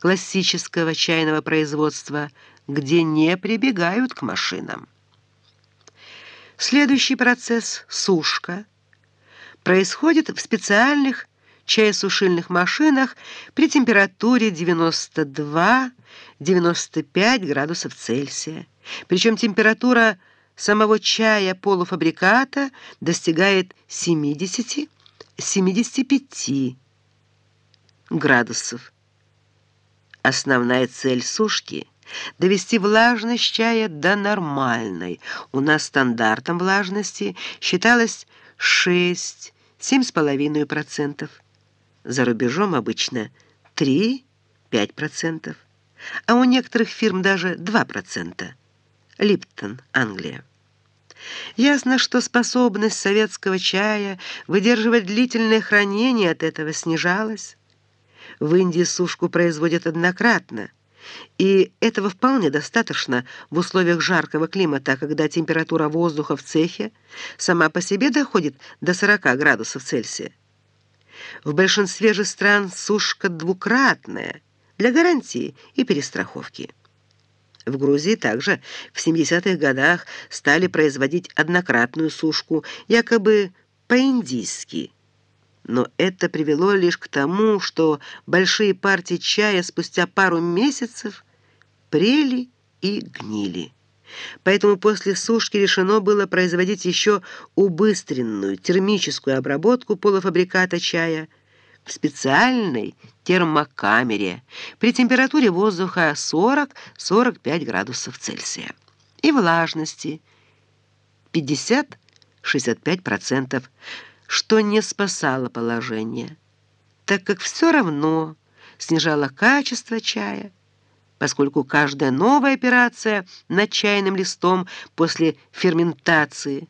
классического чайного производства, где не прибегают к машинам. Следующий процесс – сушка – происходит в специальных чаесушильных машинах при температуре 92-95 градусов Цельсия. Причем температура самого чая полуфабриката достигает 70-75 градусов. Основная цель сушки – довести влажность чая до нормальной. У нас стандартом влажности считалось 6-7,5%. За рубежом обычно 3-5%, а у некоторых фирм даже 2%. Липтон, Англия. Ясно, что способность советского чая выдерживать длительное хранение от этого снижалась. В Индии сушку производят однократно, и этого вполне достаточно в условиях жаркого климата, когда температура воздуха в цехе сама по себе доходит до 40 градусов Цельсия. В большинстве же стран сушка двукратная для гарантии и перестраховки. В Грузии также в 70-х годах стали производить однократную сушку, якобы по-индийски. Но это привело лишь к тому, что большие партии чая спустя пару месяцев прели и гнили. Поэтому после сушки решено было производить еще убыстренную термическую обработку полуфабриката чая в специальной термокамере при температуре воздуха 40-45 градусов Цельсия и влажности 50-65%, что не спасало положение, так как все равно снижало качество чая, поскольку каждая новая операция над чайным листом после ферментации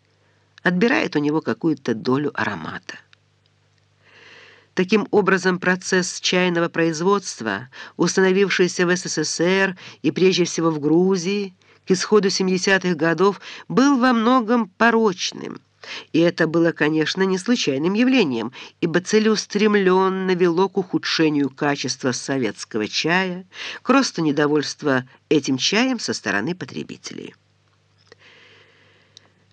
отбирает у него какую-то долю аромата. Таким образом, процесс чайного производства, установившийся в СССР и прежде всего в Грузии, к исходу 70-х годов был во многом порочным – и это было, конечно, не случайным явлением, ибо целеустремленно вело к ухудшению качества советского чая, к росту недовольства этим чаем со стороны потребителей.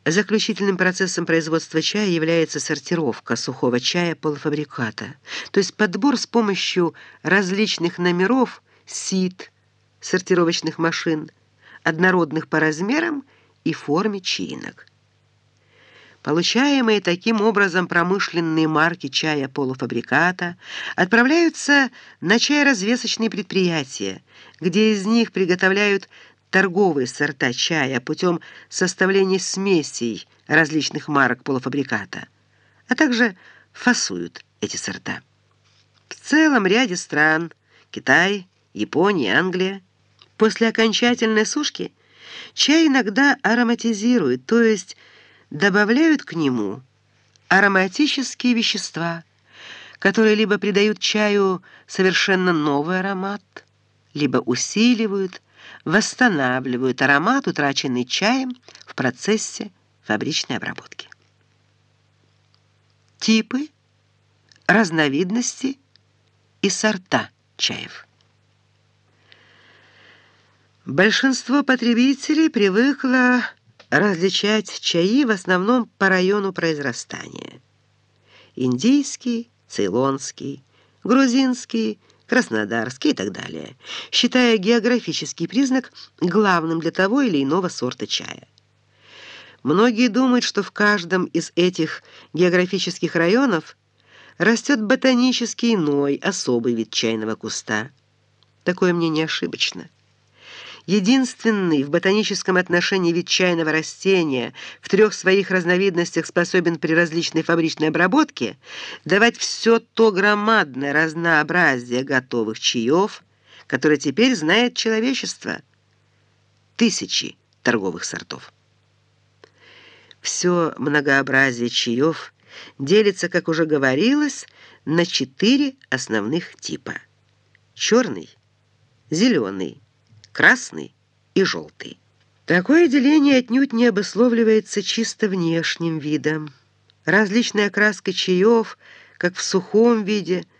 Заключительным процессом производства чая является сортировка сухого чая полуфабриката, то есть подбор с помощью различных номеров сит, сортировочных машин, однородных по размерам и форме чаинок. Получаемые таким образом промышленные марки чая полуфабриката отправляются на чайразвесочные предприятия, где из них приготовляют торговые сорта чая путем составления смесей различных марок полуфабриката, а также фасуют эти сорта. В целом ряде стран – Китай, Япония, Англия – после окончательной сушки чай иногда ароматизируют, то есть добавляют к нему ароматические вещества, которые либо придают чаю совершенно новый аромат, либо усиливают, восстанавливают аромат, утраченный чаем в процессе фабричной обработки. Типы, разновидности и сорта чаев. Большинство потребителей привыкло различать чаи в основном по району произрастания. Индийский, цейлонский, грузинский, краснодарский и так далее, считая географический признак главным для того или иного сорта чая. Многие думают, что в каждом из этих географических районов растет ботанический иной, особый вид чайного куста. Такое мнение ошибочно. Единственный в ботаническом отношении вид чайного растения в трех своих разновидностях способен при различной фабричной обработке давать все то громадное разнообразие готовых чаев, которое теперь знает человечество. Тысячи торговых сортов. Все многообразие чаев делится, как уже говорилось, на четыре основных типа. Черный, зеленый, красный и желтый. Такое деление отнюдь не обусловливается чисто внешним видом. Различная окраска чаев, как в сухом виде –